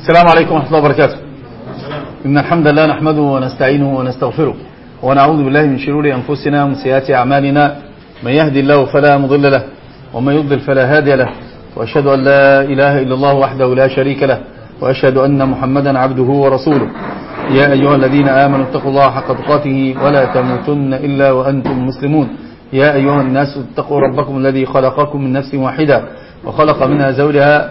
السلام عليكم ورحمة الله وبركاته. إن الحمد لله نحمده ونستعينه ونستغفره ونعوذ بالله من شرور أنفسنا ومن سيئات أعمالنا. من يهدي الله فلا مضل له ومن يضلل فلا هادي له. وأشهد أن لا إله إلا الله وحده لا شريك له. وأشهد أن محمدا عبده ورسوله. يا أيها الذين آمنوا اتقوا الله حق تقاته ولا تموتن إلا وأنتم مسلمون. يا أيها الناس اتقوا ربكم الذي خلقكم من نفس واحدة وخلق منها زوجها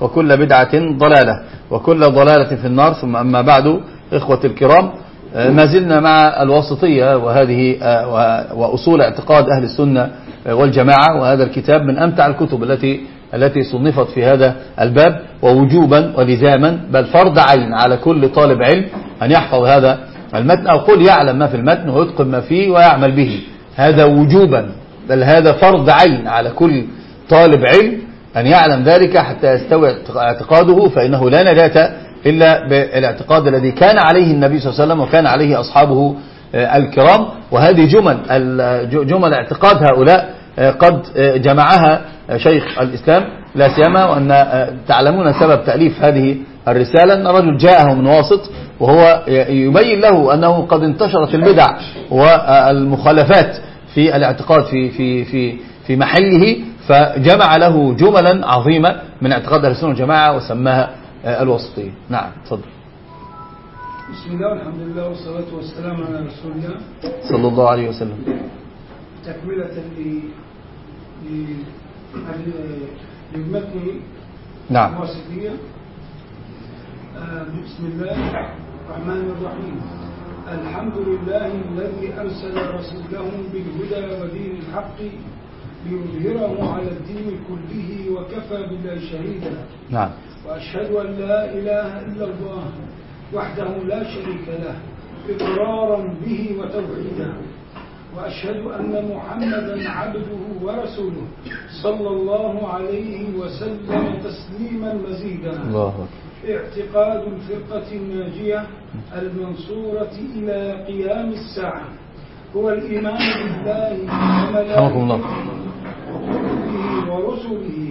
وكل بدعة ضلالة وكل ضلالة في النار. ثم أما بعد إخوة الكرام ما زلنا مع الواسطية وهذه وأصول اعتقاد أهل السنة والجماعة. وهذا الكتاب من أمتع الكتب التي التي صنفت في هذا الباب ووجوبا ولزاما بل فرض عين على كل طالب علم أن يحفظ هذا المتن أو قل يعلم ما في المتن ويتقن ما فيه ويعمل به. هذا وجوبا بل هذا فرض عين على كل طالب علم أن يعلم ذلك حتى يستوي اعتقاده فإنه لا نجاة إلا بالاعتقاد الذي كان عليه النبي صلى الله عليه وسلم وكان عليه أصحابه الكرام. وهذه جمل جمل اعتقاد هؤلاء قد جمعها شيخ الإسلام. لا سيما وأن تعلمون سبب تأليف هذه الرسالة أن رجل جاءه من واسط وهو يبين له أنه قد انتشرت البدع والمخالفات في الاعتقاد في في في في محله فجمع له جملا عظيمة من اعتقاد السنة والجماعة وسماها الوسطية نعم تفضل. بسم الله والحمد لله والصلاة والسلام على رسول الله. صلى الله عليه وسلم. تكملة للمتن نعم. الواسطية بسم الله الرحمن الرحيم. الحمد لله الذي أرسل رسوله بالهدى ودين الحق ليظهره على الدين كله وكفى بالله شهيدا. نعم. وأشهد أن لا إله إلا الله وحده لا شريك له إقرارا به وتوحيدا. وأشهد أن محمدا عبده ورسوله صلى الله عليه وسلم تسليما مزيدا. الله اعتقاد الفرقة الناجية المنصورة إلى قيام الساعة. هو الإيمان بالله. وملائكته ورسله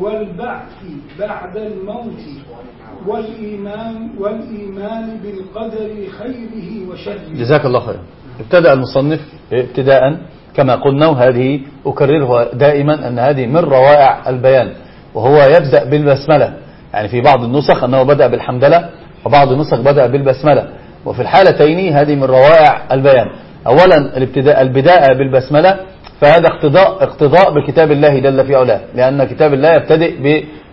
والبعث بعد الموت والإيمان والإيمان بالقدر خيره وشره. جزاك الله خيرا. ابتدأ المصنف ابتداء كما قلنا وهذه أكررها دائما أن هذه من روائع البيان وهو يبدأ بالبسملة. يعني في بعض النسخ أنه بدأ بالحمدلة وبعض النسخ بدأ بالبسملة. وفي الحالتين هذه من روائع البيان. أولا الابتداء البداء بالبسملة فهذا اقتضاء اقتضاء بكتاب الله جل في علاه لأن كتاب الله يبتدئ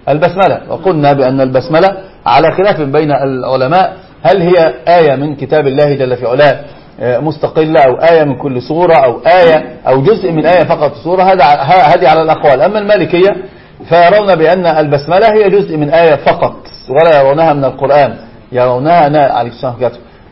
بالبسملة وقلنا بأن البسملة على خلاف بين العلماء هل هي آية من كتاب الله جل في علاه مستقلة أو آية من كل سورة أو آية أو جزء من آية فقط سورة هذه على الأقوال. أما المالكية فيرون بأن البسملة هي جزء من آية فقط ولا يرونها من القرآن يرونها أنا عليه السلام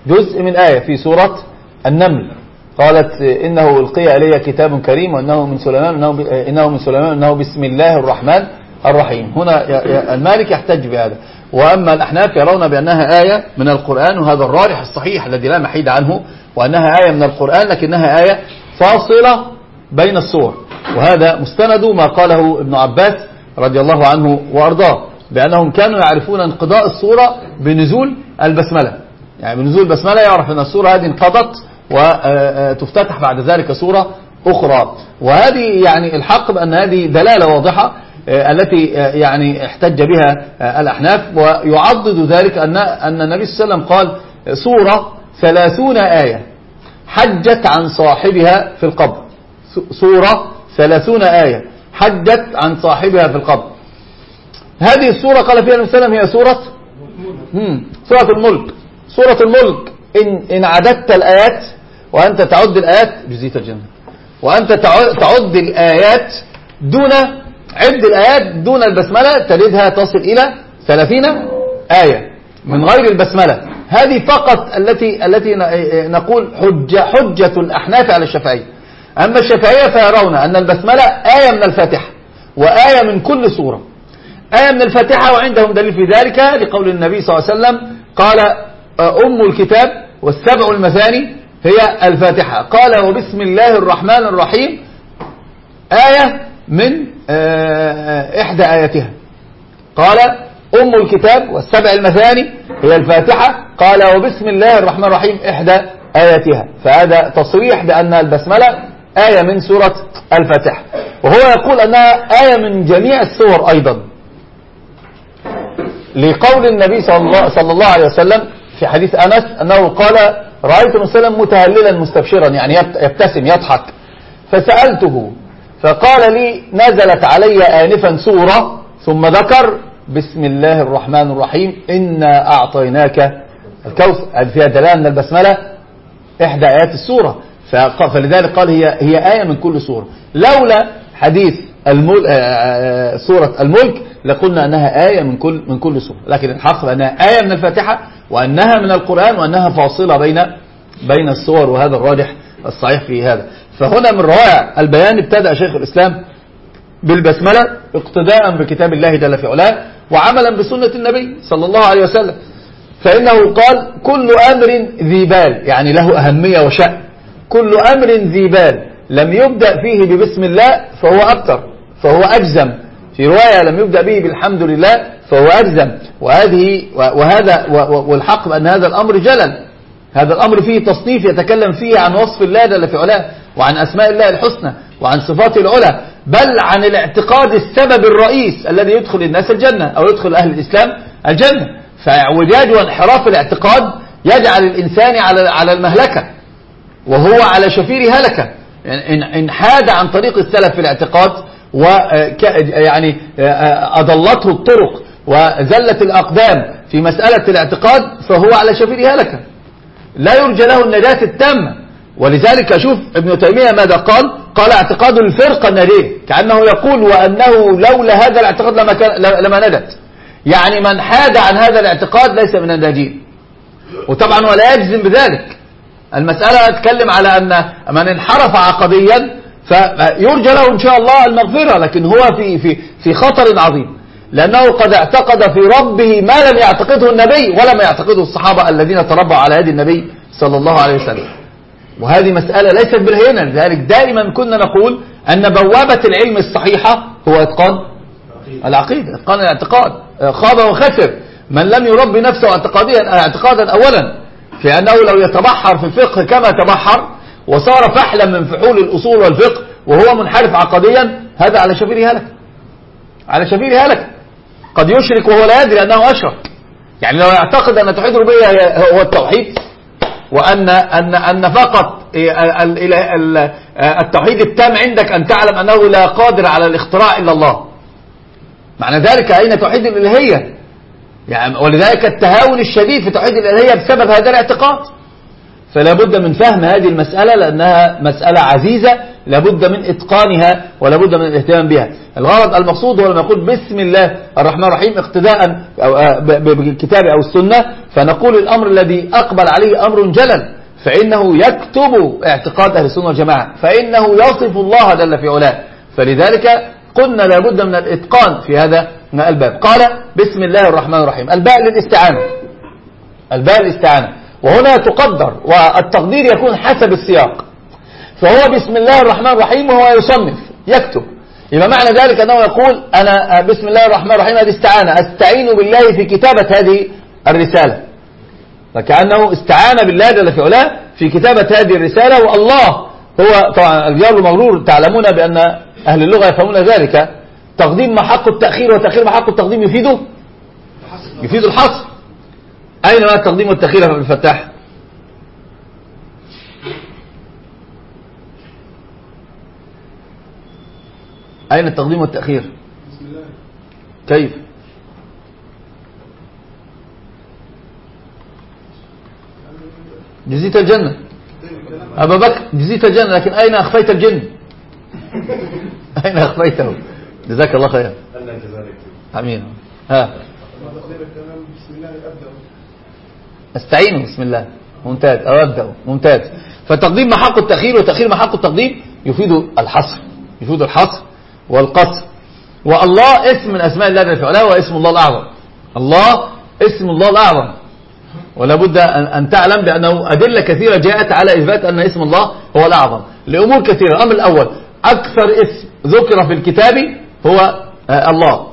جزء من آية في سورة النمل. قالت إنه ألقي إلي كتاب كريم وإنه من سليمان إنه, إنه من سليمان إنه بسم الله الرحمن الرحيم. هنا المالك يحتج بهذا. وأما الأحناف يرون بأنها آية من القرآن وهذا الراجح الصحيح الذي لا محيد عنه وأنها آية من القرآن لكنها آية فاصلة بين الصور. وهذا مستند ما قاله ابن عباس رضي الله عنه وأرضاه بأنهم كانوا يعرفون انقضاء الصورة بنزول البسملة. يعني بنزول البسملة يعرف أن الصورة هذه انقضت وتفتتح بعد ذلك صورة أخرى. وهذه يعني الحق بأن هذه دلالة واضحة التي يعني احتج بها الأحناف. ويعضد ذلك أن أن النبي صلى الله عليه وسلم قال صورة ثلاثون آية حجت عن صاحبها في القبر. صورة ثلاثون آية حجت عن صاحبها في القبر. هذه السورة قال فيها النبي صلى الله عليه وسلم هي سورة. سورة الملك. سورة الملك. إن, إن عددت الآيات وأنت تعد الآيات جزيت الجنة. وأنت تعد الآيات دون عد الآيات دون البسملة تجدها تصل إلى ثلاثين آية من غير البسملة. هذه فقط التي التي نقول حجة حجة الأحناف على الشافعية أما الشافعية فيرون أن البسملة آية من الفاتحة وآية من كل سورة. آية من الفاتحة وعندهم دليل في ذلك لقول النبي صلى الله عليه وسلم قال أم الكتاب والسبع المثاني هي الفاتحة. قال وبسم الله الرحمن الرحيم. آية من آه، إحدى آياتها. قال أم الكتاب والسبع المثاني هي الفاتحة. قال وبسم الله الرحمن الرحيم. إحدى آياتها. فهذا تصريح بأن البسملة آية من سورة الفاتحة. وهو يقول أنها آية من جميع السور أيضا. لقول النبي صلى الله, صلى الله عليه وسلم في حديث أنس أنه قال رأيت صلى متهللا مستبشرا يعني يبتسم يضحك. فسألته فقال لي نزلت علي آنفا سورة ثم ذكر بسم الله الرحمن الرحيم إنا أعطيناك الكوثر فيها دلالة أن البسملة إحدى آيات السورة. فلذلك قال هي هي آية من كل سورة. لولا حديث المل... آه، آه، سورة الملك لقلنا أنها آية من كل من كل سورة. لكن الحق أنها آية من الفاتحة وأنها من القرآن وأنها فاصلة بين بين السور وهذا الراجح الصحيح في هذا. فهنا من روائع البيان ابتدأ شيخ الإسلام بالبسملة اقتداء بكتاب الله جل في علاه وعملا بسنة النبي صلى الله عليه وسلم. فإنه قال كل أمر ذي بال يعني له أهمية وشأن. كل أمر ذي بال لم يبدأ فيه ببسم الله فهو أكثر فهو أجزم. في رواية لم يبدأ به بالحمد لله فهو أجزم. وهذه وهذا والحق بأن هذا الأمر جلل. هذا الأمر فيه تصنيف يتكلم فيه عن وصف الله جل في علاه وعن أسماء الله الحسنى وعن صفاته العلى بل عن الاعتقاد السبب الرئيس الذي يدخل الناس الجنة أو يدخل أهل الإسلام الجنة. فاعوجاج وانحراف الاعتقاد يجعل الإنسان على على المهلكة وهو على شفير هلكة. يعني إن حاد عن طريق السلف في الاعتقاد و يعني أضلته الطرق وزلت الأقدام في مسألة الاعتقاد فهو على شفير هلكة لا يرجى له النجاة التامة ولذلك شوف ابن تيمية ماذا قال؟ قال اعتقاد الفرقة النارية كأنه يقول وأنه لولا هذا الاعتقاد لما, كان لما نجت. يعني من حاد عن هذا الاعتقاد ليس من الناجين. وطبعا ولا يجزم بذلك. المسألة أتكلم على أن من انحرف عقديا فيرجى له إن شاء الله المغفرة لكن هو في, في, في خطر عظيم. لأنه قد اعتقد في ربه ما لم يعتقده النبي ولم يعتقده الصحابة الذين تربوا على يد النبي صلى الله عليه وسلم. وهذه مسألة ليست بالهينة. لذلك دائما كنا نقول أن بوابة العلم الصحيحة هو إتقان العقيدة إتقان الاعتقاد. خاب وخسر. من لم يربي نفسه اعتقاديا اعتقادا أولا في أنه لو يتبحر في الفقه كما تبحر وصار فحلا من فحول الأصول والفقه وهو منحرف عقديا هذا على شفير هلك. على شفير هلك. قد يشرك وهو لا يدري أنه أشرك. يعني لو يعتقد أن توحيد الربوبية هو التوحيد وأن أن أن فقط التوحيد التام عندك أن تعلم أنه لا قادر على الاختراع إلا الله. معنى ذلك أين توحيد الإلهية؟ يعني ولذلك التهاون الشديد في توحيد الإلهية بسبب هذا الاعتقاد. فلا بد من فهم هذه المسألة لأنها مسألة عزيزة لابد من إتقانها ولا بد من الاهتمام بها. الغرض المقصود هو لما يقول بسم الله الرحمن الرحيم اقتداء آه، بالكتاب أو السنة فنقول الأمر الذي أقبل عليه أمر جلل فإنه يكتب اعتقاد أهل السنة والجماعة فإنه يصف الله جل في علاه. فلذلك قلنا لابد من الإتقان في هذا الباب. قال بسم الله الرحمن الرحيم. الباء للاستعانة. الباء للاستعانة. وهنا تقدر والتقدير يكون حسب السياق. فهو بسم الله الرحمن الرحيم وهو يصنف يكتب. يبقى معنى ذلك أنه يقول أنا بسم الله الرحمن الرحيم هذه استعانة. أستعين بالله في كتابة هذه الرسالة. فكأنه استعان بالله جل في علاه في كتابة هذه الرسالة والله هو طبعا الجار المغرور تعلمون بأن أهل اللغة يفهمون ذلك. تقديم محق التأخير وتأخير محق التقديم يفيده؟ يفيد الحصر. أين ما التقديم والتأخير في الفتاح؟ أين التقديم والتأخير؟ بسم الله. كيف؟ جزيت الجنة. أبا بكر جزيت الجنة لكن أين أخفيت الجن؟ أين أخفيته؟ جزاك الله خير أمين. ها. بسم الله أبدأ. استعينوا بسم الله. ممتاز. أو أبدأ ممتاز. فتقديم محق التأخير وتأخير محق التقديم يفيد الحصر. يفيد الحصر والقصر. والله اسم من أسماء الله جل في علاه واسم الله الأعظم. الله اسم الله الأعظم. ولا بد أن تعلم بأنه أدلة كثيرة جاءت على إثبات أن اسم الله هو الأعظم. لأمور كثيرة. الأمر الأول أكثر اسم ذكر في الكتاب هو آه، الله.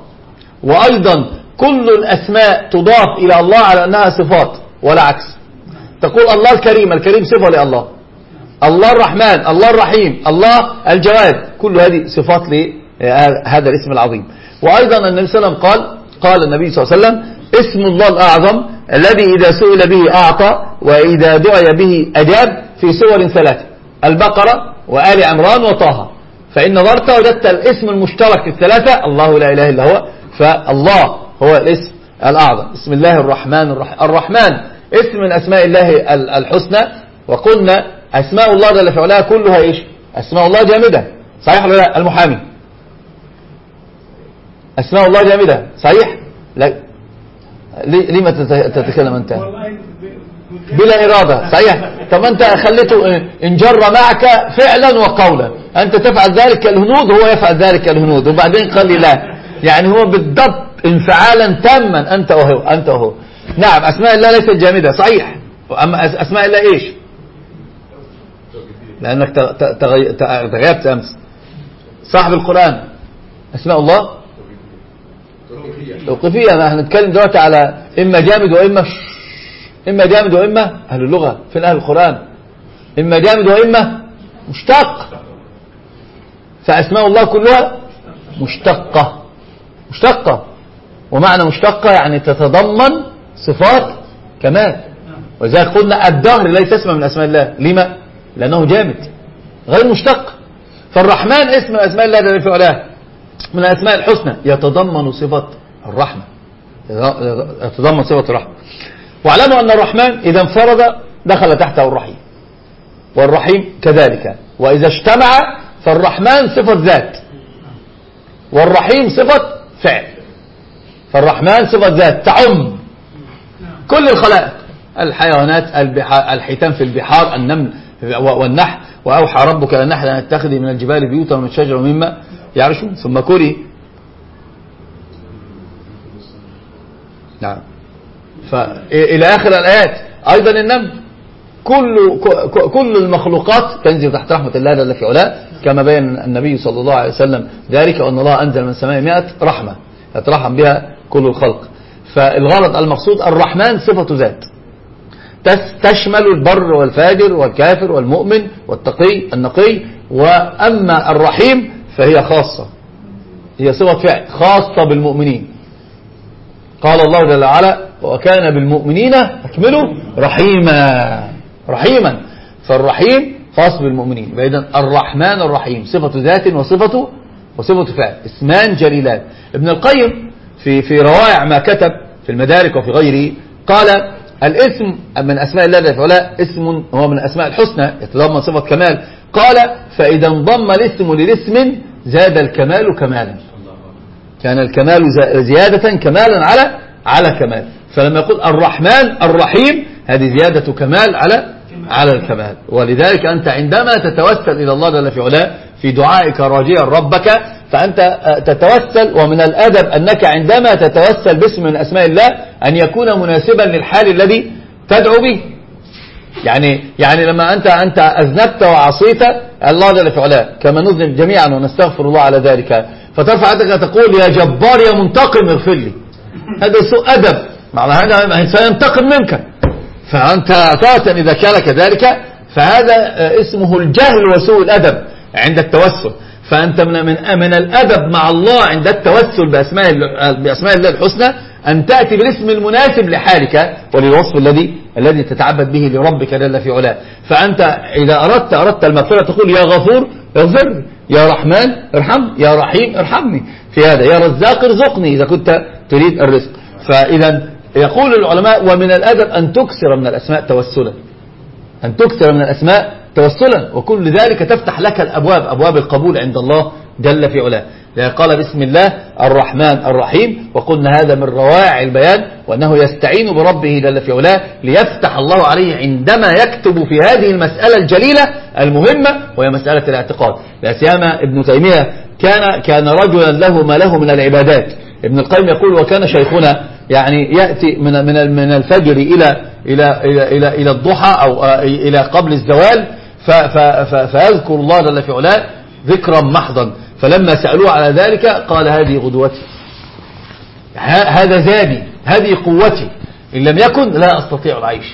وأيضا كل الأسماء تضاف إلى الله على أنها صفات. ولا عكس. تقول الله الكريم الكريم صفة لله. الله الرحمن الله الرحيم الله الجواد. كل هذه صفات لهذا الاسم العظيم. وأيضا النبي صلى الله عليه وسلم قال قال النبي صلى الله عليه وسلم اسم الله الأعظم الذي إذا سئل به أعطى وإذا دعي به أجاب في سور ثلاثة البقرة وآل عمران وطه. فإن نظرت وجدت الاسم المشترك الثلاثة الله لا إله إلا هو فالله هو الاسم الأعظم. بسم الله الرحمن الرحيم الرحمن. اسم من أسماء الله ال- الحسنى وقلنا أسماء الله جل في علاه كلها إيش؟ أسماء الله جامدة. صحيح ولا لا؟ المحامي. أسماء الله جامدة. صحيح؟ لا. ليه ليه ما تت- تتكلم أنت؟ بلا إرادة. صحيح؟ طب أنت خليته إن جر معك فعلا وقولا. أنت تفعل ذلك كالهنود هو يفعل ذلك كالهنود وبعدين قال لي لا. يعني هو بالضبط انفعالا تاما. أنت وهو أنت وهو نعم أسماء الله ليست جامدة. صحيح. أما أس- أسماء الله إيش؟ لأنك تغيبت أمس. صاحب القرآن. أسماء الله؟ توقيفية. نحن نتكلم دلوقتي على إما جامد وإما إما جامد وإما أهل اللغة فين أهل القرآن. إما جامد وإما مشتق. فأسماء الله كلها مشتقة. مشتقة. ومعنى مشتقة يعني تتضمن صفات كمال. ولذلك قلنا الدهر ليس اسم من أسماء الله. لما؟ لأنه جامد. غير مشتق. فالرحمن اسم من أسماء الله جل في علاه. من الأسماء الحسنى. يتضمن صفة الرحمة. يتضمن صفة الرحمة. واعلموا أن الرحمن إذا انفرد دخل تحته الرحيم. والرحيم كذلك. وإذا اجتمع فالرحمن صفة ذات. والرحيم صفة فعل. فالرحمن صفة ذات. تعم. كل الخلائق. الحيوانات الحيتان في البحار النمل والنحل. وأوحى ربك إلى النحل أن اتخذي من الجبال بيوتا ومن الشجر ومما يعرشون. ثم كلي نعم. فإلى آخر الآيات. أيضا النمل. كل كل المخلوقات تنزل تحت رحمة الله جل في علاه. كما بين النبي صلى الله عليه وسلم ذلك وأن الله أنزل من السماء 100 رحمة. يترحم بها كل الخلق. فالغرض المقصود الرحمن صفة ذات. تشمل البر والفاجر والكافر والمؤمن والتقي النقي وأما الرحيم فهي خاصة. هي صفة فعل خاصة بالمؤمنين. قال الله جل وعلا وكان بالمؤمنين اكملوا رحيما. رحيما. فالرحيم خاص بالمؤمنين. فإذا الرحمن الرحيم صفة ذات وصفة وصفة فعل. اسمان جليلان ابن القيم في في روائع ما كتب في المدارك وفي غيره قال الاسم من أسماء الله جل اسم هو من الأسماء الحسنى يتضمن صفة كمال. قال فإذا انضم الاسم للاسم زاد الكمال كمالا. كان الكمال زيادة كمالا على على كمال. فلما يقول الرحمن الرحيم هذه زيادة كمال على على الكمال. ولذلك أنت عندما تتوسل إلى الله جل في علاه في دعائك راجيا ربك فأنت آه، تتوسل ومن الأدب أنك عندما تتوسل باسم من أسماء الله أن يكون مناسبا للحال الذي تدعو به. يعني يعني لما أنت أنت أذنبت وعصيت الله جل في علاه كما نذنب جميعا ونستغفر الله على ذلك. فترفع يدك تقول يا جبار يا منتقم اغفر لي. هذا سوء أدب. معنى هذا سينتقم منك. فأنت أساسا إذا كان كذلك فهذا آه، اسمه الجهل وسوء الأدب عند التوسل. فأنت من من من الأدب مع الله عند التوسل بأسماء بأسماء الله الحسنى أن تأتي بالاسم المناسب لحالك وللوصف الذي الذي تتعبد به لربك جل في علاه. فأنت إذا أردت أردت المغفرة تقول يا غفور اغفر. يا رحمن ارحمني يا رحيم ارحمني. في هذا يا رزاق ارزقني إذا كنت تريد الرزق. فإذا يقول العلماء ومن الأدب أن تكثر من الأسماء توسلا. أن تكثر من الأسماء توسلا وكل ذلك تفتح لك الأبواب أبواب القبول عند الله جل في علاه. قال بسم الله الرحمن الرحيم وقلنا هذا من روائع البيان وأنه يستعين بربه جل في علاه ليفتح الله عليه عندما يكتب في هذه المسألة الجليلة المهمة وهي مسألة الاعتقاد. لا سيما ابن تيمية كان كان رجلا له ما له من العبادات. ابن القيم يقول وكان شيخنا يعني يأتي من من من الفجر إلى إلى إلى إلى, إلى الضحى أو إلى قبل الزوال فيذكر الله جل في علاه ذكرا محضا. فلما سألوه على ذلك قال هذه غدوتي. هذا زادي. هذه قوتي. إن لم يكن لا أستطيع العيش.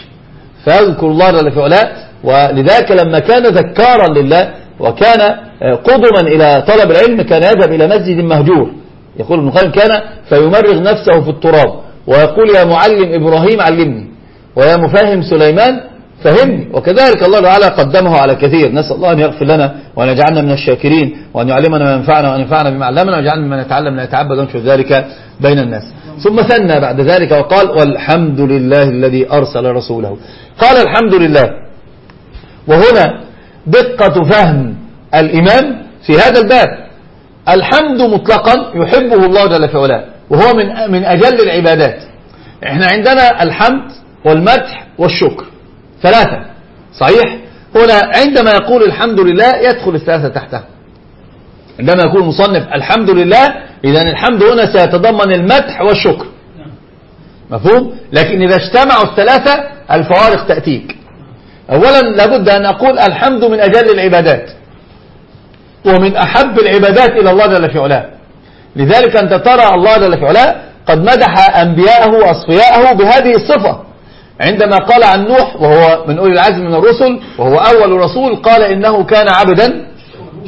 فيذكر الله جل في علاه ولذلك لما كان ذكارا لله وكان قدما إلى طلب العلم كان يذهب إلى مسجد مهجور. يقول ابن القيم كان فيمرغ نفسه في التراب ويقول يا معلم إبراهيم علمني ويا مفاهم سليمان فهمني. وكذلك الله تعالى قدمه على كثير. نسأل الله أن يغفر لنا وأن يجعلنا من الشاكرين وأن يعلمنا ما ينفعنا وأن ينفعنا بما علمنا ويجعلنا ممن يتعلم لا يتعبد ونشر ذلك بين الناس. ثم ثنى بعد ذلك وقال والحمد لله الذي أرسل رسوله. قال الحمد لله. وهنا دقة فهم الإمام في هذا الباب. الحمد مطلقا يحبه الله جل في علاه. وهو من من أجل العبادات. إحنا عندنا الحمد والمدح والشكر. ثلاثة. صحيح؟ هنا عندما يقول الحمد لله يدخل الثلاثة تحتها عندما يقول المصنف الحمد لله إذا الحمد هنا سيتضمن المدح والشكر. مفهوم؟ لكن إذا اجتمعوا الثلاثة الفوارق تأتيك. أولا لابد أن أقول الحمد من أجل العبادات. ومن أحب العبادات إلى الله جل في علاه. لذلك أنت ترى الله جل في علاه قد مدح أنبياءه وأصفياءه بهذه الصفة. عندما قال عن نوح وهو من أولي العزم من الرسل وهو أول رسول قال إنه كان عبدا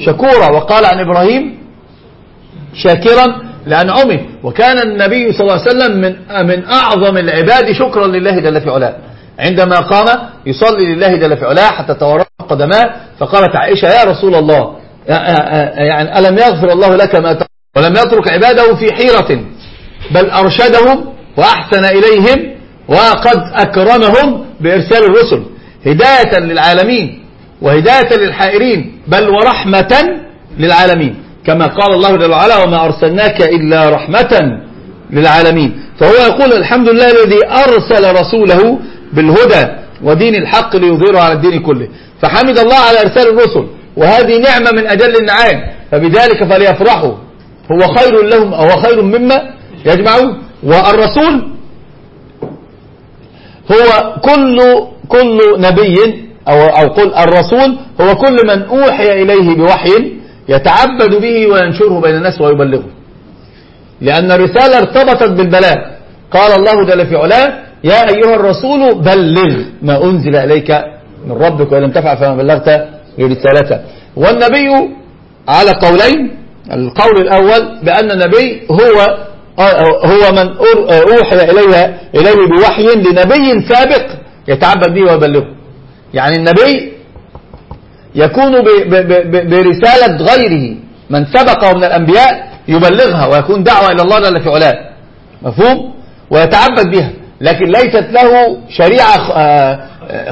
شكورا وقال عن إبراهيم شاكرا لأنعمه وكان النبي صلى الله عليه وسلم من من أعظم العباد شكرا لله جل في علاه. عندما قام يصلي لله جل في علاه حتى تورط قدماه فقالت عائشة يا رسول الله يعني ألم يغفر الله لك ما ولم يترك عباده في حيرة بل أرشدهم وأحسن إليهم وقد أكرمهم بإرسال الرسل. هداية للعالمين وهداية للحائرين بل ورحمة للعالمين. كما قال الله جل وعلا وما أرسلناك إلا رحمة للعالمين. فهو يقول الحمد لله الذي أرسل رسوله بالهدى ودين الحق ليظهره على الدين كله. فحمد الله على إرسال الرسل وهذه نعمة من أجل النعام. فبذلك فليفرحوا. هو خير لهم أو خير مما يجمعون. والرسول هو كل كل نبي أو, أو قل الرسول هو كل من أوحي إليه بوحي يتعبد به وينشره بين الناس ويبلغه. لأن الرسالة ارتبطت بالبلاغ قال الله جل في علاه يا أيها الرسول بلغ ما أنزل إليك من ربك وإن لم تفعل فما بلغت رسالته والنبي على قولين القول الأول بأن النبي هو هو من أوحي إليه, إليه بوحي لنبي سابق. يتعبد به ويبلغه. يعني النبي يكون برسالة غيره. من سبقه من الأنبياء يبلغها ويكون دعوة إلى الله جل في علاه. مفهوم؟ ويتعبد بها. لكن ليست له شريعة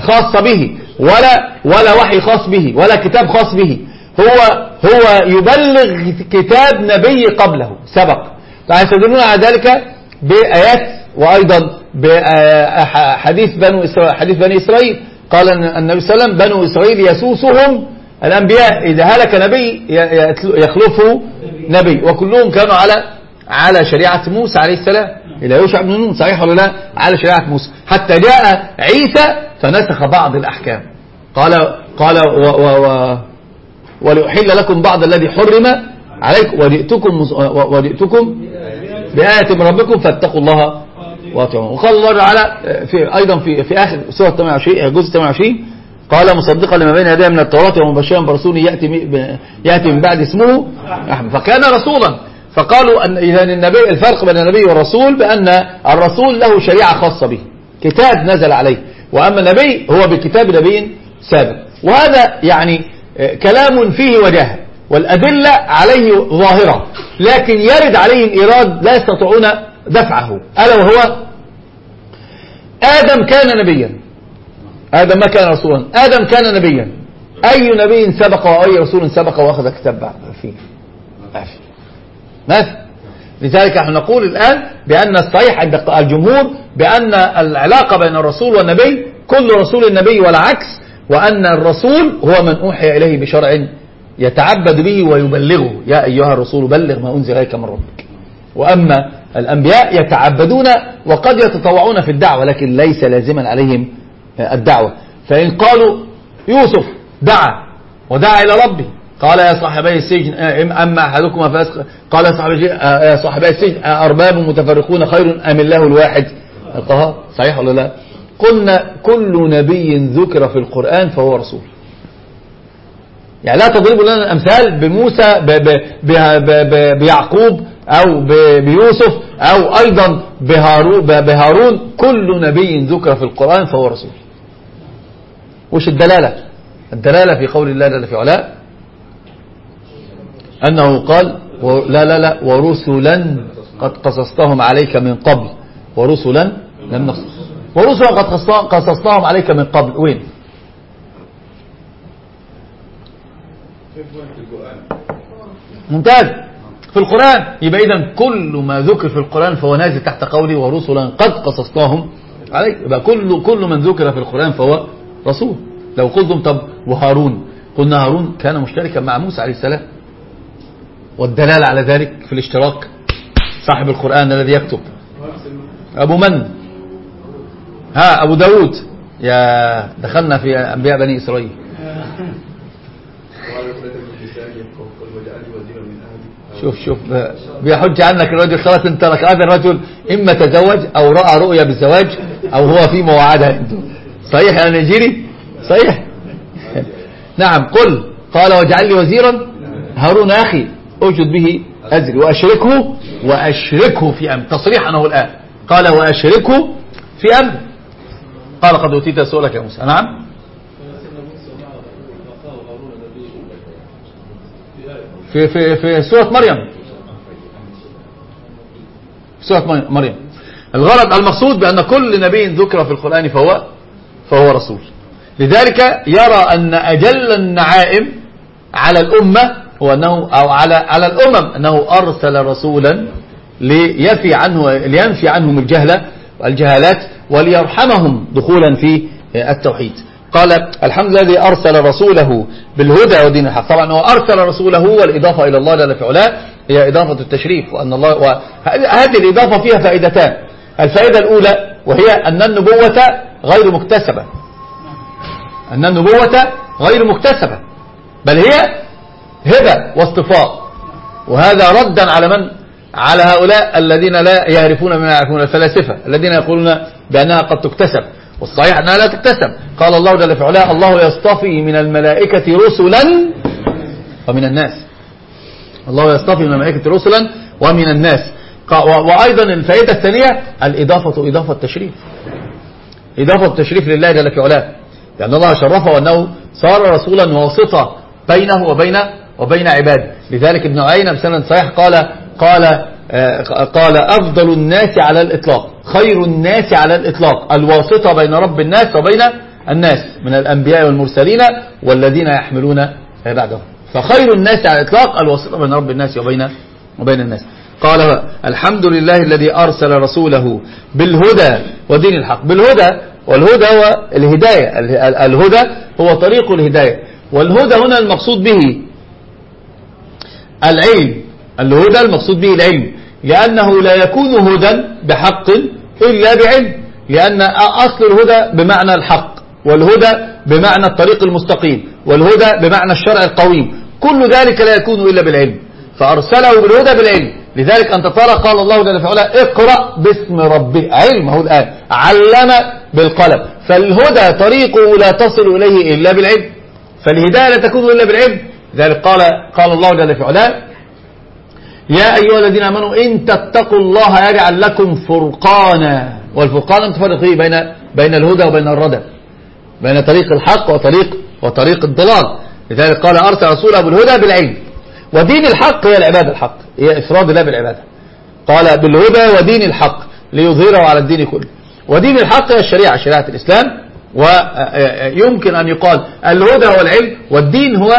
خاصة به ولا ولا وحي خاص به ولا كتاب خاص به. هو هو يبلغ كتاب نبي قبله سبق. فيستدلون على ذلك بآيات وأيضا بحديث بنو إسرائيل حديث بني إسرائيل. قال النبي صلى الله عليه وسلم بنو إسرائيل يسوسهم الأنبياء. إذا هلك نبي يخلفه نبي. وكلهم كانوا على على شريعة موسى عليه السلام. إلى يوشع بن نون صحيح ولا لا؟ على شريعة موسى. حتى جاء عيسى فنسخ بعض الأحكام. قال قال و و و ولأحل لكم بعض الذي حرم عليكم. وجئتكم وجئتكم بآية من ربكم فاتقوا الله وأطيعون. وقال الله تعالى في أيضا في في آخر سورة 28 جزء 28 قال مصدقا لما بين يديه من التوراة ومبشرا برسول يأتي يأتي من بعد اسمه أحمد. فكان رسولا. فقالوا أن إذا النبي الفرق بين النبي والرسول بأن الرسول له شريعة خاصة به. كتاب نزل عليه. وأما النبي هو بكتاب نبي سابق. وهذا يعني كلام فيه وجاهة. والأدلة عليه ظاهرة لكن يرد عليهم إيراد لا يستطيعون دفعه. ألا وهو آدم كان نبيا. آدم ما كان رسولا. آدم كان نبيا. أي نبي سبق وأي رسول سبق وأخذ كتاب فيه؟ ما في. لذلك نحن نقول الآن بأن الصحيح عند الجمهور بأن العلاقة بين الرسول والنبي كل رسول النبي والعكس وأن الرسول هو من أوحي إليه بشرع يتعبد به ويبلغه. يا أيها الرسول بلغ ما أنزل إليك من ربك. وأما الأنبياء يتعبدون وقد يتطوعون في الدعوة لكن ليس لازما عليهم الدعوة. فإن قالوا يوسف دعا ودعا إلى ربه قال يا صاحبي السجن أما أحدكما فأسق قال يا صاحبي السجن أرباب متفرقون خير أم الله الواحد؟ القهار. صحيح ولا لا؟ قلنا كل نبي ذكر في القرآن فهو رسول. يعني لا تضربوا لنا الأمثال بموسى بيعقوب أو بيوسف أو أيضا بهارون, كل نبي ذكر في القرآن فهو رسول. وش الدلالة؟ الدلالة في قول الله جل في علاء أنه قال لا لا لا ورسلا قد قصصتهم عليك من قبل. ورسلا لم نقصص. ورسلا قد قصصناهم عليك من قبل. وين؟ ممتاز. في القرآن يبقى إذا كل ما ذكر في القرآن فهو نازل تحت قولي ورسلا قد قصصناهم عليك. يبقى كل كل من ذكر في القرآن فهو رسول. لو قلتم طب وهارون قلنا هارون كان مشتركا مع موسى عليه السلام. والدلالة على ذلك في الاشتراك صاحب القرآن الذي يكتب. أبو من؟ ها أبو داود. يا دخلنا في أنبياء بني إسرائيل. شوف شوف بيحج عنك الرجل خلاص انت هذا الرجل إما تزوج أو رأى رؤيا بالزواج أو هو في موعدها صحيح يا نيجيري صحيح. نعم قل قال واجعل لي وزيرا. هارون أخي أوجد به أزري وأشركه وأشركه في أمر. تصريح أنه الآن. قال وأشركه في أمر. قال قد أوتيت سؤالك يا موسى. نعم. في في في سورة مريم. سورة مريم. الغرض المقصود بأن كل نبي ذكر في القرآن فهو فهو رسول. لذلك يرى أن أجل النعائم على الأمة هو أنه أو على على الأمم أنه أرسل رسولا ليفي عنه لينفي عنهم الجهلة والجهالات وليرحمهم دخولا في التوحيد. قال الحمد لله الذي أرسل رسوله بالهدى ودين الحق. طبعا هو أرسل رسوله والإضافة إلى الله جل في علاه هي إضافة التشريف وأن الله هذه الإضافة فيها فائدتان. الفائدة الأولى وهي أن النبوة غير مكتسبة. أن النبوة غير مكتسبة بل هي هبة واصطفاء وهذا ردا على من؟ على هؤلاء الذين لا يعرفون ما يعرفون الفلاسفة الذين يقولون بأنها قد تكتسب. والصحيح أنها لا تكتسب قال الله جل في علاه الله يصطفي من الملائكة رسلا ومن الناس. الله يصطفي من الملائكة رسلا ومن الناس. وأيضا الفائدة الثانية الإضافة إضافة التشريف. إضافة التشريف لله جل في علاه. لأن الله شرفه أنه صار رسولا واسطة بينه وبين وبين عباده. لذلك ابن عيينة بسند صحيح قال قال قال أفضل الناس على الإطلاق خير الناس على الإطلاق الواسطة بين رب الناس وبين الناس من الأنبياء والمرسلين والذين يحملون بعدهم. فخير الناس على الإطلاق الواسطة بين رب الناس وبين وبين الناس. قال الحمد لله الذي أرسل رسوله بالهدى ودين الحق. بالهدى والهدى هو الهداية. الهدى هو طريق الهداية. والهدى هنا المقصود به العلم. الهدى المقصود به العلم. لأنه لا يكون هدى بحق إلا بعلم لأن أصل الهدى بمعنى الحق والهدى بمعنى الطريق المستقيم والهدى بمعنى الشرع القويم. كل ذلك لا يكون إلا بالعلم. فأرسله بالهدى بالعلم. لذلك أنت ترى قال الله جل وعلا اقرأ باسم ربك. علمه الآن. علم بالقلم. فالهدى طريقه لا تصل إليه إلا بالعلم. فالهداية لا تكون إلا بالعلم. لذلك قال قال الله جل وعلا يا أيها الذين آمنوا إن تتقوا الله يجعل لكم فرقانا. والفرقان تفرق فيه بين بين الهدى وبين الردى. بين طريق الحق وطريق وطريق الضلال. لذلك قال أرسل رسوله بالهدى بالعلم. ودين الحق هي العبادة الحق. هي إفراد الله بالعبادة. قال بالهدى ودين الحق ليظهره على الدين كله. ودين الحق هي الشريعة شريعة الإسلام. ويمكن أن يقال الهدى هو العلم والدين هو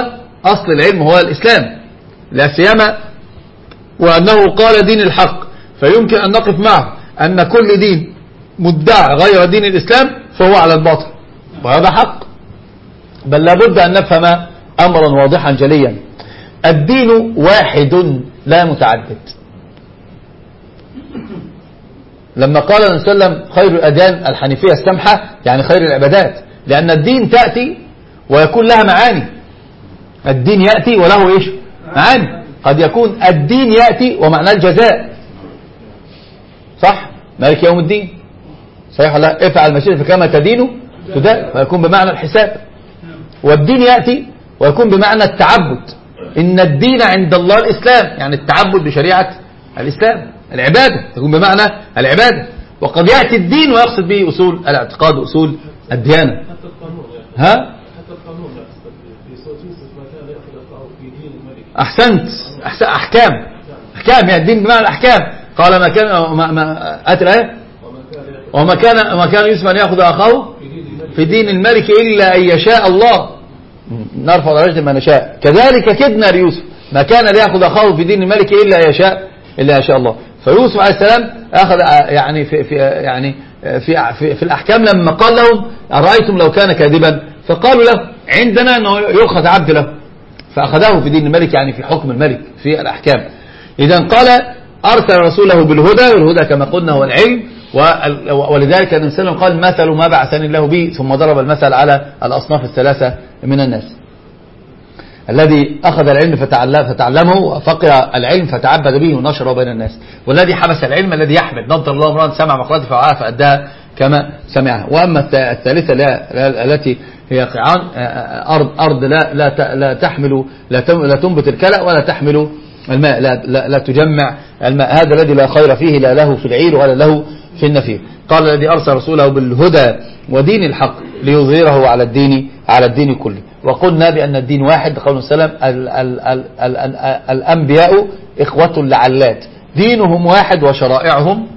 أصل العلم هو الإسلام. لا سيما وأنه قال دين الحق فيمكن أن نقف معه أن كل دين مدعى غير دين الإسلام فهو على الباطل وهذا حق. بل لابد أن نفهم أمرا واضحا جليا. الدين واحد لا متعدد. لما قال النبي صلى الله عليه وسلم خير الأديان الحنيفية السمحة يعني خير العبادات لأن الدين تأتي ويكون لها معاني. الدين يأتي وله إيش؟ معاني. قد يكون الدين يأتي ومعناه الجزاء. صح؟ مالك يوم الدين؟ صحيح لا؟ افعل ما شئت فكما تدين تدان ويكون بمعنى الحساب. والدين يأتي ويكون بمعنى التعبد. إن الدين عند الله الإسلام يعني التعبد بشريعة الإسلام العبادة تكون بمعنى العبادة. وقد يأتي الدين ويقصد به أصول الاعتقاد وأصول الديانة. ها حتى القانون لا يقصد في صوت يوسف ما كان يأخذ أخاه في دين الملك أحسنت. أحسن أحكام. أحكام. يعني الدين بمعنى الأحكام. قال ما كان ما ما أتى الآية وما كان ما كان يوسف أن يأخذ أخاه في دين الملك إلا أن يشاء الله. نرفع درجة ما نشاء. كذلك كدنا ليوسف. ما كان ليأخذ أخاه في دين الملك إلا أن يشاء إلا يشاء الله. فيوسف عليه السلام أخذ يعني في في يعني في في, في الأحكام لما قال لهم أرأيتم لو كان كاذبا؟ فقالوا له عندنا أنه يؤخذ عبد له. فأخذه في دين الملك يعني في حكم الملك في الأحكام. إذا قال أرسل رسوله بالهدى والهدى كما قلنا هو العلم ولذلك النبي صلى الله عليه وسلم قال مثل ما بعثني الله به ثم ضرب المثل على الأصناف الثلاثة من الناس. الذي أخذ العلم فتعلم فتعلمه وفقه العلم فتعبد به ونشره بين الناس. والذي حبس العلم الذي يحمل نظر الله امرأ سمع مقالتي فوعاها فأداها كما سمعها. وأما الث- الثالثة لا- التي هي قيعان أرض أرض لا لا لا تحمل لا لا تنبت الكلى ولا تحمل الماء لا, لا, لا تجمع الماء. هذا الذي لا خير فيه لا له في العير ولا له في النفير. قال الذي أرسل رسوله بالهدى ودين الحق ليظهره على الدين على الدين كله. وقلنا بأن الدين واحد قول السلام ال ال ال ال ال الأنبياء إخوة لعلات. دينهم واحد وشرائعهم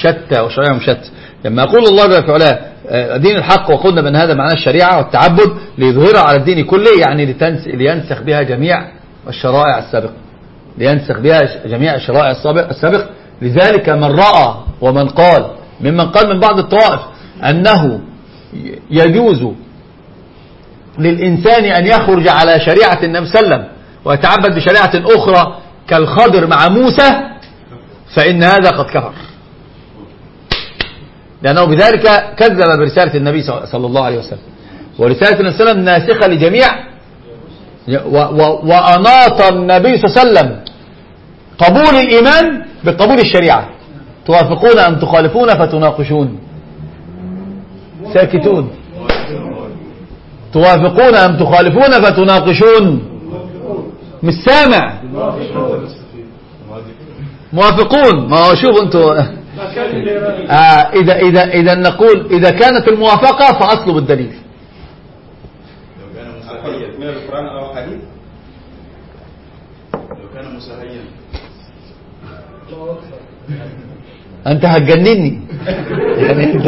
شتى وشرائعهم شتى. لما يقول الله جل وعلا آه، دين الحق وقلنا بأن هذا معناه الشريعة والتعبد ليظهره على الدين كله يعني لينسخ بها جميع الشرائع السابقة. لينسخ بها جميع الشرائع السابق السابق لذلك من رأى ومن قال ممن قال من بعض الطوائف أنه يجوز للإنسان أن يخرج على شريعة النبي صلى الله عليه وسلم ويتعبد بشريعة أخرى كالخضر مع موسى فإن هذا قد كفر. لأنه بذلك كذب برسالة النبي صلى الله عليه وسلم. ورسالة النبي صلى الله عليه وسلم ناسخة لجميع وأناط النبي صلى الله عليه وسلم قبول الإيمان بقبول الشريعة. توافقون أم تخالفون فتناقشون. ساكتون. توافقون أم تخالفون فتناقشون. مش سامع. موافقون. ما هو شوف الإرادة آه إذا, إذا, إذا نقول إذا كانت الموافقة فأصل الدليل لو كان مسهيا من القرآن أو حديث لو كان مسهيا أنت هتجنني. يعني أنت,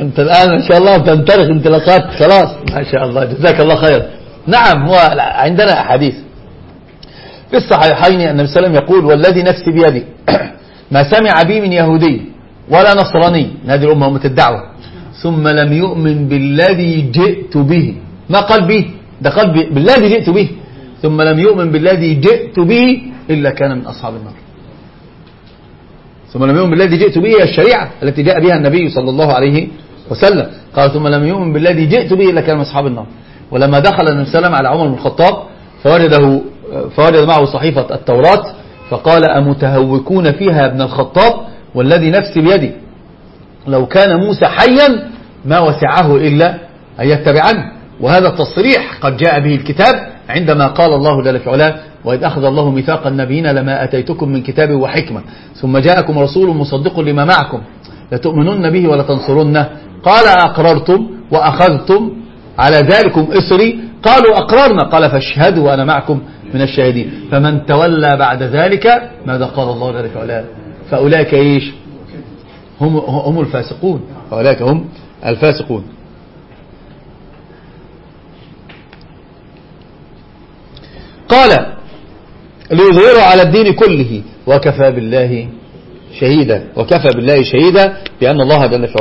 أنت الآن إن شاء الله تنطلق انطلاقات خلاص. ما شاء الله. جزاك الله خير نعم هو عندنا أحاديث في الصحيحين أن النبي صلى الله عليه وسلم يقول والذي نفسي بيدي ما سمع بي من يهودي ولا نصراني. هذه الأمة أمة الدعوة. ثم لم يؤمن بالذي جئت به. ما قال به؟ ده قال بالذي جئت به. ثم لم يؤمن بالذي جئت به إلا كان من أصحاب النار. ثم لم يؤمن بالذي جئت به هي الشريعة التي جاء بها النبي صلى الله عليه وسلم. قال ثم لم يؤمن بالذي جئت به إلا كان من أصحاب النار. ولما دخل النبي صلى الله عليه وسلم على عمر بن الخطاب فوجده فوجد معه صحيفة التوراة فقال أمتهوكون فيها يا ابن الخطاب والذي نفسي بيدي لو كان موسى حيا ما وسعه إلا أن يتبعني. وهذا التصريح قد جاء به الكتاب عندما قال الله جل في علاه وإذ أخذ الله ميثاق النبيين لما أتيتكم من كتاب وحكمة. ثم جاءكم رسول مصدق لما معكم. لتؤمنن به ولتنصرنه. قال أقررتم وأخذتم على ذلكم إصري قالوا أقررنا. قال فاشهدوا وأنا معكم. من الشاهدين. فمن تولى بعد ذلك ماذا قال الله في علاه فأولئك إيش؟ هم هم الفاسقون. أولئك هم الفاسقون. قال ليظهره على الدين كله وكفى بالله شهيدا. وكفى بالله شهيدا بأن الله جل في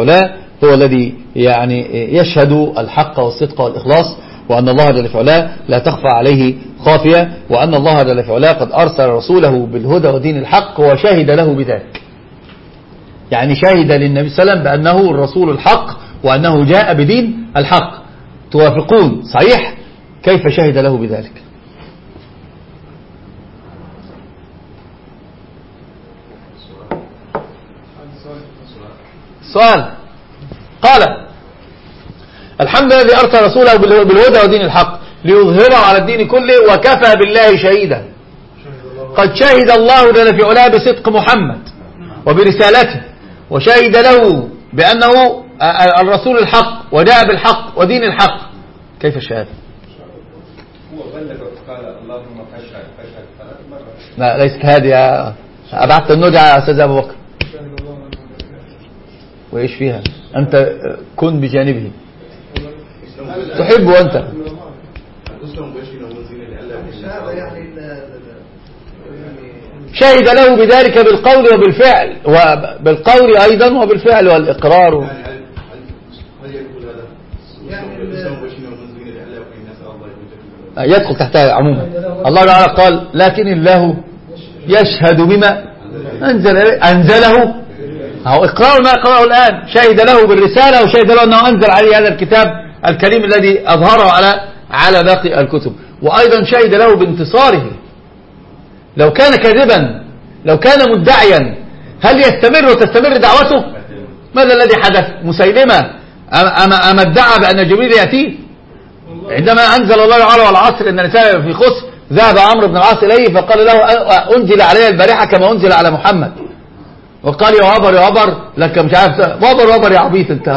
هو الذي يعني يشهد الحق والصدق والإخلاص. وأن الله جل في علاه لا تخفى عليه خافية وأن الله جل في علاه قد أرسل رسوله بالهدى ودين الحق وشهد له بذلك. يعني شهد للنبي صلى الله عليه وسلم بأنه الرسول الحق وأنه جاء بدين الحق. توافقون؟ صحيح؟ كيف شهد له بذلك؟ سؤال. قال. الحمد لله الذي أرسل رسوله بالهدى ودين الحق ليظهره على الدين كله وكفى بالله شهيدا. قد شهد الله جل في علاه بصدق محمد وبرسالته وشهد له بأنه الرسول الحق وجاء بالحق ودين الحق. كيف الشهادة؟ لا ليست هذه أبعدت النودي يا أستاذ أبو بكر. وإيش فيها؟ أنت كن بجانبه تحبه أنت الأسلم بشر ومنزل لألا هذا يعني ال- يعني شهد له بذلك بالقول وبالفعل وبالقول أيضا وبالفعل والإقرار. يدخل تحتها عموما. الله تعالى قال لكن الله يشهد بما أنزل أنزله. هو إقرار ما أقرأه الآن. شهد له بالرسالة وشهد له أنه أنزل عليه هذا الكتاب. الكريم الذي أظهره على على باقي الكتب. وأيضا شهد له بانتصاره. لو كان كاذبا لو كان مدعيا هل يستمر وتستمر دعوته؟ ماذا الذي حدث؟ مسيلمة أما, ادعى بأن جبريل يأتيه عندما أنزل الله تعالى والعصر إن الإنسان في خسر ذهب عمرو بن العاص إليه فقال له أنزل علي البارحة كما أنزل على محمد. وقال يا وبر يا وبر لك مش عارف وبر وبر يا عبيط انت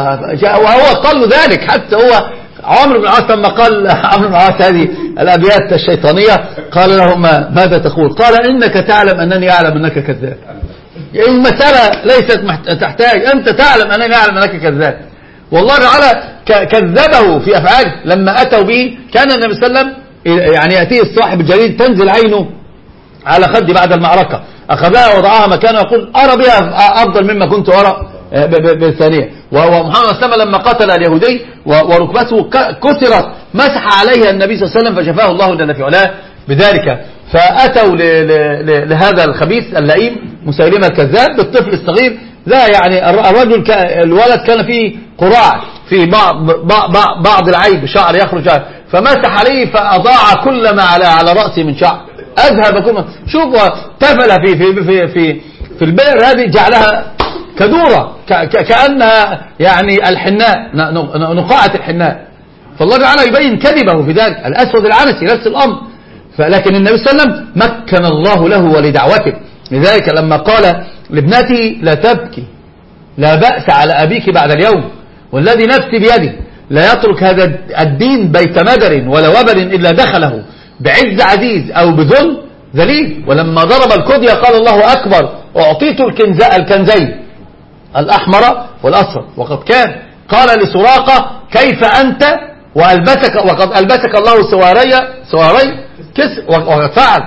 وهو قال له ذلك حتى هو عمرو بن العاص لما قال عمرو بن العاص هذه الأبيات الشيطانية قال له ما ماذا تقول؟ قال إنك تعلم أنني أعلم أنك كذاب. يعني المسألة ليست تحتاج أنت تعلم أنني أعلم أنك كذاب. والله تعالى كذبه في أفعاله لما أتوا به كان النبي صلى الله عليه وسلم يعني يأتيه الصاحب الجليل تنزل عينه على خدي بعد المعركة. أخذها ووضعها مكانه ويقول أرى بها أفضل مما كنت أرى ب- بالثانية. وهو محمد صلى الله عليه وسلم لما قتل اليهودي وركبته كسرت مسح عليها النبي صلى الله عليه وسلم فشفاه الله جل في علاه بذلك. فأتوا لهذا الخبيث اللئيم مسيلمة الكذاب بالطفل الصغير. لا يعني الر- الرجل الولد كان فيه قراع في بعض بعض, بعض, العيب شعر يخرج. فمسح عليه فأضاع كل ما على على رأسه من شعر. أذهب كل ما شوف تفل في في في في في البئر هذه جعلها كدورة كأنها يعني الحناء نقاعة الحناء. فالله تعالى يبين كذبه في ذلك. الأسود العنسي نفس الأمر. فلكن النبي صلى الله عليه وسلم مكن الله له ولدعوته. لذلك لما قال لابنته لا تبكي لا بأس على أبيك بعد اليوم. والذي نفسي بيده لا يترك هذا الدين بيت مدر ولا وبر إلا دخله بعز عزيز أو بذل ذليل. ولما ضرب الكدية قال الله أكبر أعطيت الكنز الكنزين الأحمر والأصفر. وقد كان قال لسراقة كيف أنت؟ وألبسك وقد ألبسك الله سواري سواري كسرى وقد فعل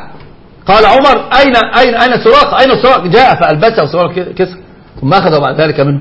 قال عمر أين أين أين سراقة أين سراقة جاء فألبسه سواري كسرى ثم أخذ بعد ذلك منه.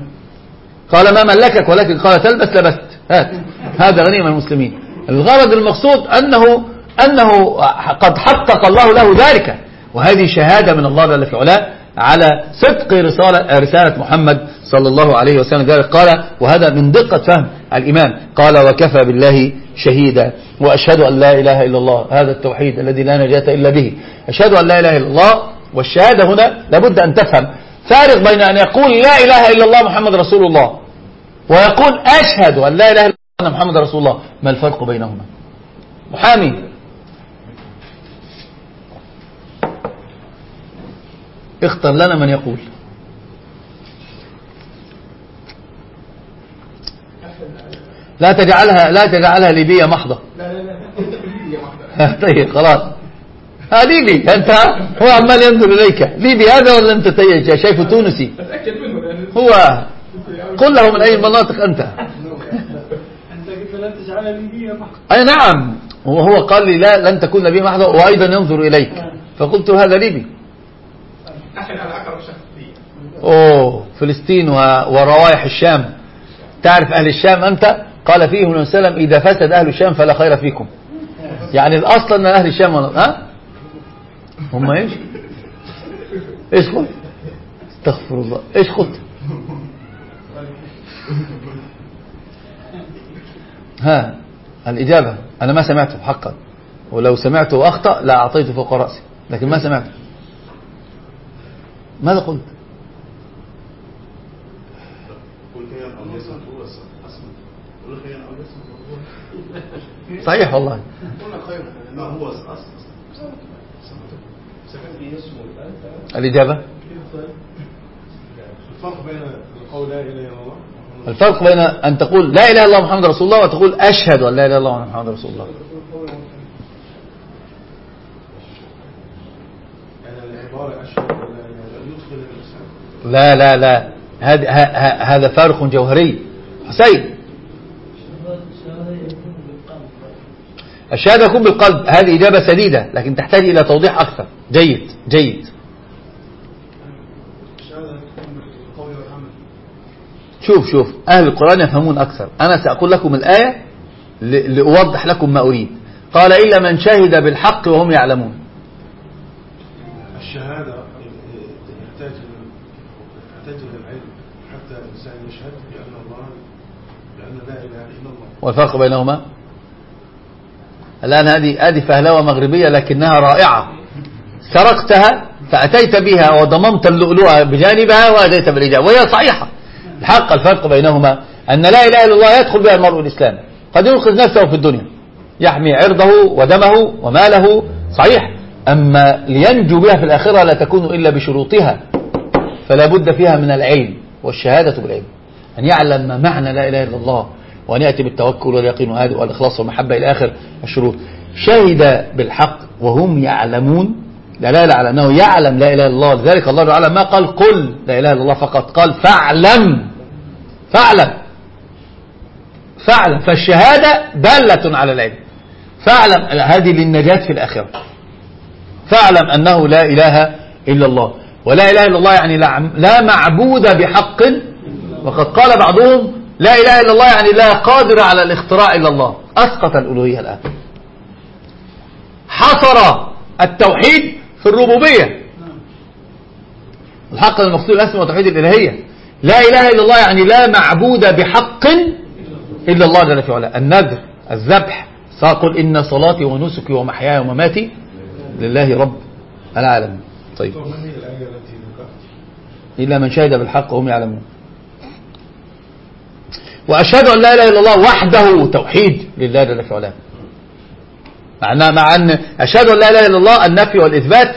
قال ما ملكك ولكن قال تلبس لبست. هات. هذا غنيمة المسلمين. الغرض المقصود أنه أنه قد حقق الله له ذلك. وهذه شهادة من الله جل في علاه على صدق رسالة, رسالة محمد صلى الله عليه وسلم. ذلك قال وهذا من دقة فهم الإمام قال وكفى بالله شهيدا. وأشهد أن لا إله إلا الله. هذا التوحيد الذي لا نجاة إلا به. أشهد أن لا إله إلا الله. والشهادة هنا لابد أن تفهم. فارق بين أن يقول لا إله إلا الله محمد رسول الله ويقول أشهد أن لا إله إلا الله محمد رسول الله. ما الفرق بينهما؟ محامي. اختر لنا من يقول. لا تجعلها لا تجعلها ليبية محضة. لا لا لا. ليبيا واحدة طيب خلاص. ها ليبي أنت هو عمال ينظر إليك. ليبي هذا ولا تي- شايفه تونسي هو قل له من أي مناطق أنت. أي نعم. وهو قال لي لا لن تكون نبي محضة. وأيضا ينظر إليك. فقلت هذا ليبي. أوه فلسطين. وروائح الشام. تعرف أهل الشام أنت؟ قال فيه عليه وسلم إذا فسد أهل الشام فلا خير فيكم. يعني الأصل أن أهل الشام ها؟ هم إيش إيش قلت استغفر الله. إيش قلت ها الإجابة. أنا ما سمعته حقا. ولو سمعته وأخطأ لا أعطيته فوق رأسي. لكن ما سمعته. ماذا قلت؟ صحيح والله. هو الإجابة الفرق بين القول لا إله إلا الله الفرق بين أن تقول لا إله إلا الله محمد رسول الله وتقول أشهد أن لا إله إلا الله محمد رسول الله. يعني العبارة أشهد أن لا إله إلا الله يدخل الإنسان. لا لا لا. هذا فارق جوهري. حسين. الشهادة يكون بالقلب. هذه إجابة سديدة لكن تحتاج إلى توضيح أكثر. جيد جيد. تكون شوف شوف أهل القرآن يفهمون أكثر. أنا سأقول لكم الآية لأوضح لكم ما أريد. قال إلا من شهد بالحق وهم يعلمون. الشهادة يحتاج يحتاج إلى العلم حتى الإنسان يشهد بأن الله بأن لا إله إلا الله. والفرق بينهما؟ الآن هذه هذه فهلوة مغربية لكنها رائعة. سرقتها فأتيت بها وضممت اللؤلؤة بجانبها وأتيت بالإجابة وهي صحيحة. الحق الفرق بينهما أن لا إله إلا الله يدخل بها المرء الإسلام. قد ينقذ نفسه في الدنيا يحمي عرضه ودمه وماله صحيح. أما لينجو بها في الآخرة لا تكون إلا بشروطها فلا بد فيها من العلم والشهادة بالعلم. أن يعلم ما معنى لا إله إلا الله وأن يأتي بالتوكل واليقين والإخلاص والمحبة إلى آخر الشروط. شهد بالحق وهم يعلمون. دلالة على أنه يعلم لا إله إلا الله. لذلك الله تعالى ما قال قل لا إله إلا الله فقط قال فاعلم. فاعلم. فاعلم. فالشهادة دالة على العلم. فاعلم هذه للنجاة في الآخرة. فاعلم أنه لا إله إلا الله. ولا إله إلا الله يعني لا معبود بحق. وقد قال بعضهم لا إله إلا الله يعني لا قادر على الاختراع إلا الله. أسقط الألوهية الآن. حصر التوحيد في الربوبية. الحق المقصود الأسمى وتوحيد الإلهية. لا إله إلا الله يعني لا معبود بحق إلا الله جل في علاه النذر الذبح سأقول إن صلاتي ونسكي ومحياي ومماتي لله رب العالمين. طيب. ذكرت؟ إلا من شهد بالحق وهم يعلمون. وأشهد أن لا إله إلا الله وحده توحيد لله جل في علاه معناه مع أن أشهد أن لا إله إلا الله النفي والإثبات.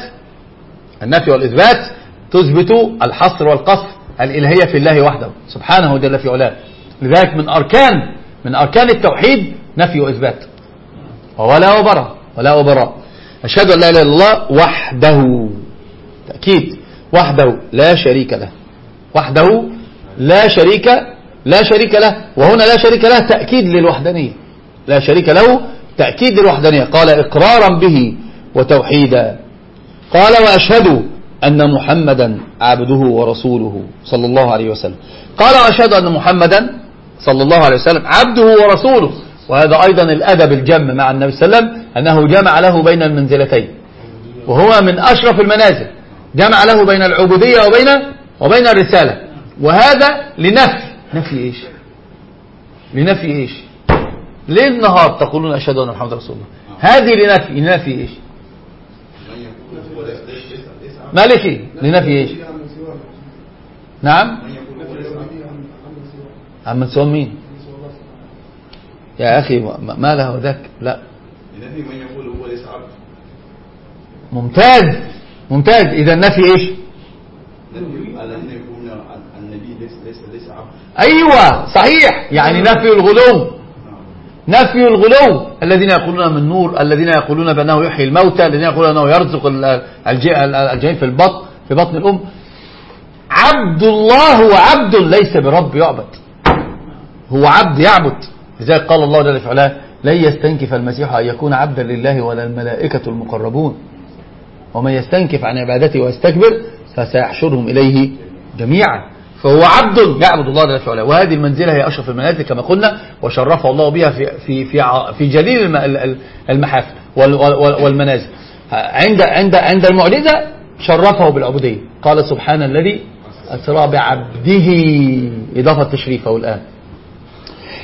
النفي والإثبات تثبت الحصر والقصر الإلهية في الله وحده سبحانه جل في علاه. لذلك من أركان من أركان التوحيد نفي وإثبات. ولا وبراء ولا وبراء أشهد أن لا إله إلا الله وحده. تأكيد. وحده لا شريك له. وحده لا شريك لا شريك له. وهنا لا شريك له تأكيد للوحدانية. لا شريك له تأكيد للوحدانية. قال إقرارا به وتوحيدا. قال وأشهد أن محمدا عبده ورسوله صلى الله عليه وسلم. قال وأشهد أن محمدا صلى الله عليه وسلم عبده ورسوله. وهذا أيضا الأدب الجم مع النبي صلى الله عليه وسلم أنه جمع له بين المنزلتين. وهو من أشرف المنازل. جمع له بين العبودية وبين وبين الرسالة. وهذا لنفي نفي إيش؟ لنفي إيش؟ ليل نهار تقولون أشهد أن محمد رسول الله. هذه لنفي لنفي إيش؟ مالكي لنفي إيش؟ نعم. عم سوى مين؟ يا أخي ما له ذاك؟ لا. لنفي من يقول هو ليس عبد. ممتاز ممتاز. إذا النفي إيش نفي الذين يقولون عن النبي ليس ليس ليس عبد أيوة صحيح. يعني نفي الغلو. نفي الغلو. الذين يقولون من نور الذين يقولون بأنه يحيي الموتى الذين يقولون أنه يرزق ال- الج- ال- الجنين في البطن في بطن الأم. عبد الله هو عبد ليس برب يعبد. هو عبد يعبد. لذلك قال الله جل وعلا لن يستنكف المسيح أن يكون عبدا لله ولا الملائكة المقربون. ومن يستنكف عن عبادته ويستكبر فسيحشرهم إليه جميعا. فهو عبد يعبد الله جل وعلا. وهذه المنزلة هي أشرف المنازل كما قلنا وشرفه الله بها في في في في جليل الم- ال- ال- المحافل وال- وال- والمنازل. عند عند عند المعجزة شرفه بالعبودية. قال سبحان الذي أسرى بعبده. إضافة تشريفه الآن.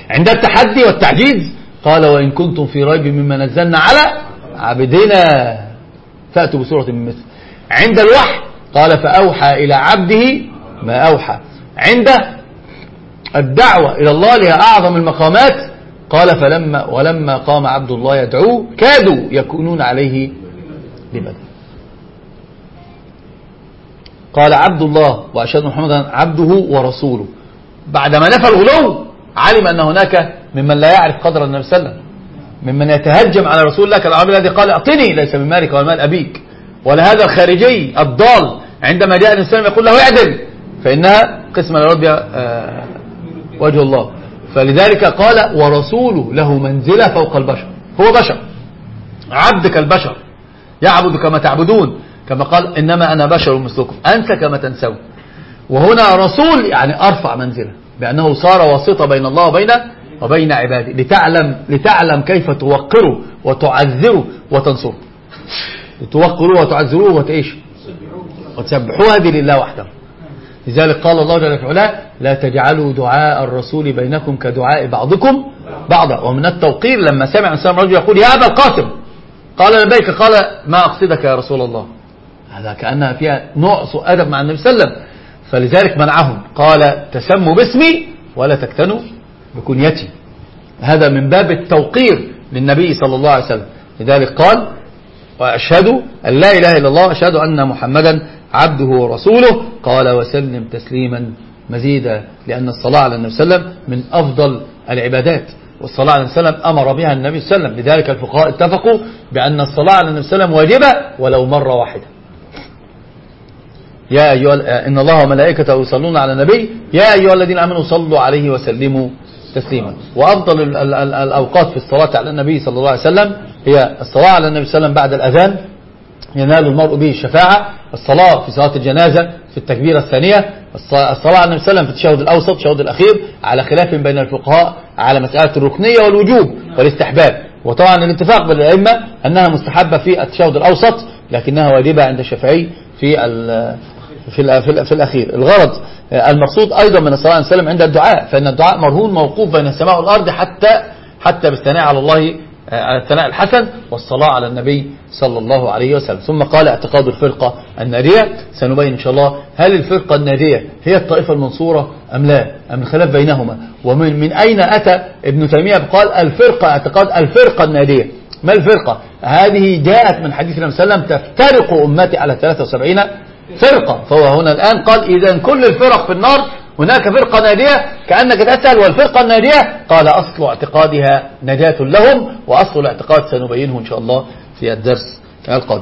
عند التحدي والتعجيز قال وإن كنتم في ريب مما نزلنا على عبدنا. فأتوا بسورة من مثل. عند الوحي قال فأوحى إلى عبده ما أوحى. عند الدعوة إلى الله لها أعظم المقامات. قال فلما ولما قام عبد الله يدعوه كادوا يكونون عليه لبدا. قال عبد الله وأشهد محمدا عبده ورسوله. بعدما نفى الغلو علم أن هناك ممن لا يعرف قدر النبي صلى الله عليه وسلم. ممن يتهجم على رسول الله كالعربي الذي قال اعطني ليس من مالك ولا مال أبيك. ولا هذا الخارجي الضال عندما جاء النبي صلى الله عليه وسلم يقول له اعدل. فإنها قسمة آه، وجه الله. فلذلك قال ورسوله له منزلة فوق البشر. هو بشر. عبد كالبشر يعبد كما تعبدون. كما قال إنما أنا بشر مثلكم. أنسى كما تنسون. وهنا رسول يعني أرفع منزلة بأنه صار واسطة بين الله وبين وبين عباده. لتعلم لتعلم كيف توقره وتعذره وتنصره. توقروه وتعذروه وتعيش. وتسبحوه هذه لله وحده. لذلك قال الله جل وعلا لا تجعلوا دعاء الرسول بينكم كدعاء بعضكم بعضا. ومن التوقير لما سمع انسان رجل يقول يا أبا القاسم. قال لبيك. قال ما أقصدك يا رسول الله. هذا كأنها فيها نوع سوء أدب مع النبي صلى الله عليه وسلم. فلذلك منعهم. قال تسموا باسمي ولا تكتنوا بكنيتي. هذا من باب التوقير للنبي صلى الله عليه وسلم. لذلك قال وأشهد أن لا إله إلا الله أشهد أن محمدا عبده ورسوله. قال وسلم تسليما مزيدا لأن الصلاة على النبي صلى الله عليه وسلم من أفضل العبادات. والصلاة على النبي صلى الله عليه وسلم أمر بها النبي صلى الله عليه وسلم. لذلك الفقهاء اتفقوا بأن الصلاة على النبي صلى الله عليه وسلم واجبة ولو مرة واحدة. يا أيها إن الله وملائكته يصلون على النبي. يا أيها الذين آمنوا صلوا عليه وسلموا تسليما. وأفضل ال- ال- ال- الأوقات في الصلاة على النبي صلى الله عليه وسلم هي الصلاة على النبي صلى الله عليه وسلم بعد الأذان ينال المرء به الشفاعة الصلاة في صلاة الجنازة في التكبيرة الثانية الص- الصلاة على النبي صلى الله عليه وسلم في التشهد الأوسط التشهد الأخير على خلاف بين الفقهاء على مسألة الركنية والوجوب والاستحباب. وطبعا الاتفاق بين الأئمة أنها مستحبة في التشهد الأوسط لكنها واجبة عند الشافعي في ال في في, في الأخير. الغرض آه، المقصود أيضا من الصلاة عليه وسلم عند الدعاء فإن الدعاء مرهون موقوف بين السماء والأرض حتى حتى بالثناء على الله الثناء الحسن والصلاة على النبي صلى الله عليه وسلم. ثم قال اعتقاد الفرقة النارية. سنبين إن شاء الله هل الفرقة النارية هي الطائفة المنصورة أم لا أم الخلاف بينهما. ومن من أين أتى ابن تيمية؟ قال الفرقة اعتقاد الفرقة النارية. ما الفرقة؟ هذه جاءت من حديث النبي صلى الله عليه وسلم تفترق أمتي على 73 فرقة. فهو هنا الآن قال إذا كل الفرق في النار هناك فرقة نادية كأنك تسأل والفرقة النادية؟ قال أصل اعتقادها نجاة لهم وأصل الاعتقاد سنبينه إن شاء الله في الدرس القادم.